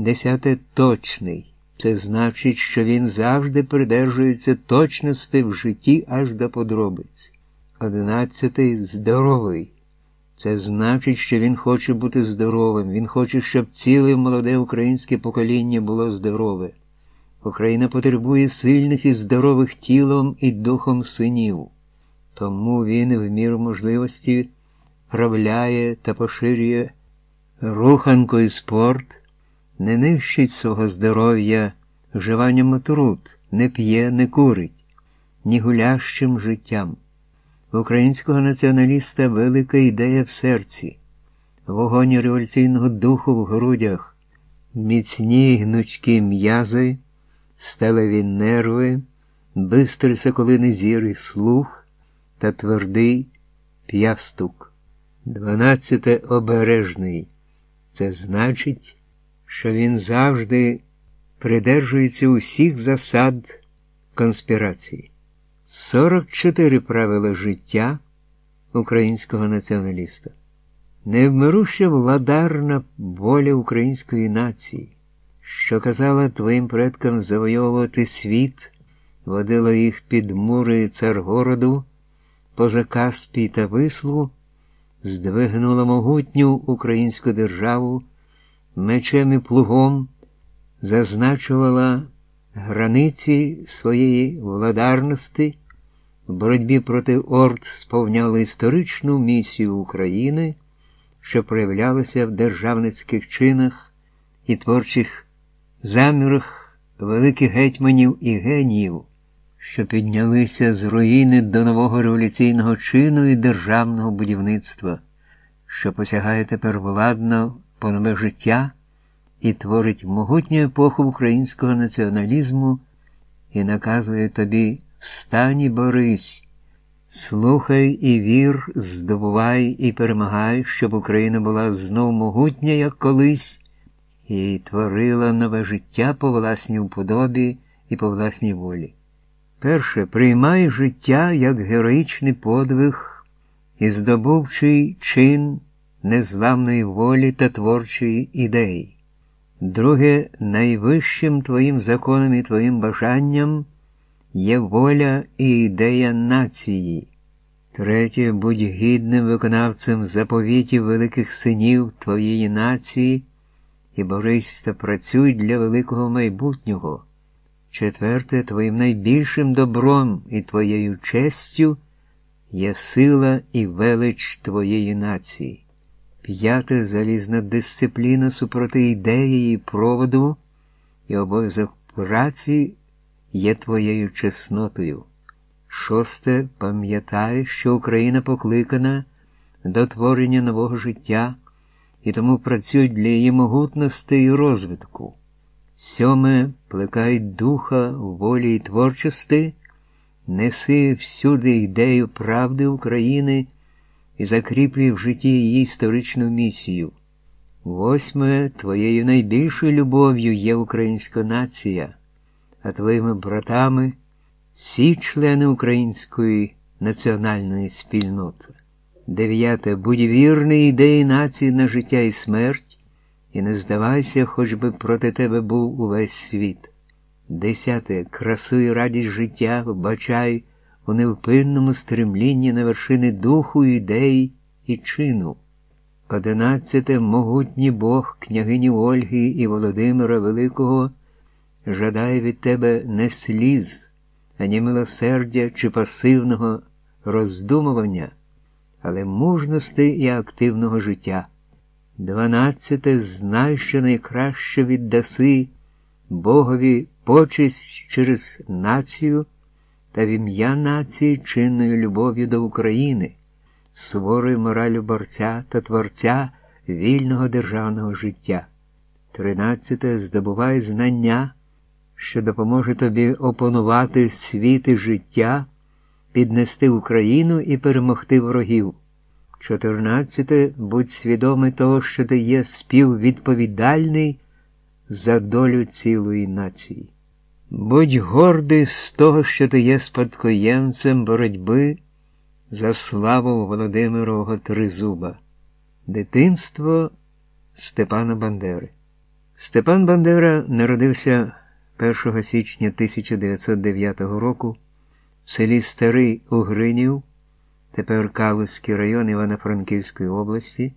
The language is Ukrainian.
Десяте точний. Це значить, що він завжди придержується точності в житті аж до подробиць. Одинадцятий здоровий. Це значить, що він хоче бути здоровим. Він хоче, щоб ціле молоде українське покоління було здорове. Україна потребує сильних і здорових тілом і духом синів. Тому він в міру можливості правляє та поширює руханку і спорт, не нищить свого здоров'я вживанням отрут, не п'є, не курить, ні гулящим життям. В українського націоналіста велика ідея в серці, вогонь революційного духу в грудях, міцні гнучкі м'язи, сталеві нерви, бистрий соколиний зір слух та твердий п'явстук. Дванадцяте обережний. Це значить, що він завжди придержується усіх засад конспірації. 44 правила життя українського націоналіста. Невмируща владарна воля української нації, що казала твоїм предкам завойовувати світ, водила їх під мури царгороду, поза Каспій та Вислу, здвигнула могутню українську державу, мечем і плугом зазначувала границі своєї владарності, в боротьбі проти орд сповняли історичну місію України, що проявлялася в державницьких чинах і творчих замірах великих гетьманів і геніїв, що піднялися з руїни до нового революційного чину і державного будівництва, що посягає тепер владно по нове життя і творить могутню епоху українського націоналізму і наказує тобі встань і борись, слухай і вір, здобувай і перемагай, щоб Україна була знов могутня, як колись, і творила нове життя по власній уподобі і по власній волі. Перше, приймай життя як героїчний подвиг і здобувчий чин незламної волі та творчої ідеї. Друге, найвищим твоїм законом і твоїм бажанням є воля і ідея нації. Третє, будь гідним виконавцем заповітів великих синів твоєї нації і борись та працюй для великого майбутнього. Четверте, твоїм найбільшим добром і твоєю честю є сила і велич твоєї нації. П'яте залізна дисципліна супроти ідеї і проводу, і обов'язок праці є твоєю чеснотою. Шосте, пам'ятай, що Україна покликана до творення нового життя і тому працюй для її могутності і розвитку. Сьоме, плекай духа волі і творчості, неси всюди ідею правди України і закріплюй в житті її історичну місію. Восьме, твоєю найбільшою любов'ю є українська нація, а твоїми братами всі члени української національної спільноти. Дев'яте, будь вірний ідеї нації на життя і смерть, і не здавайся, хоч би проти тебе був увесь світ. Десяте, красу і радість життя вбачай у невпинному стремлінні на вершини духу, ідей і чину. Одинадцяте могутній Бог княгині Ольги і Володимира Великого жадає від тебе не сліз, ані милосердя чи пасивного роздумування, але мужності і активного життя. Дванадцяте знай, що найкраще віддаси Богові почесть через націю та в ім'я нації чинною любов'ю до України, суворою моралю борця та творця вільного державного життя. Тринадцяте здобувай знання, що допоможе тобі опанувати світ і життя, піднести Україну і перемогти ворогів. Чотирнадцяте будь свідомий того, що ти є співвідповідальний за долю цілої нації. Будь гордий з того, що ти є спадкоємцем боротьби за славу Володимирового Тризуба, дитинство Степана Бандери. Степан Бандера народився 1 січня 1909 року в селі Старий Угринів, тепер Калузький район Івано-Франківської області.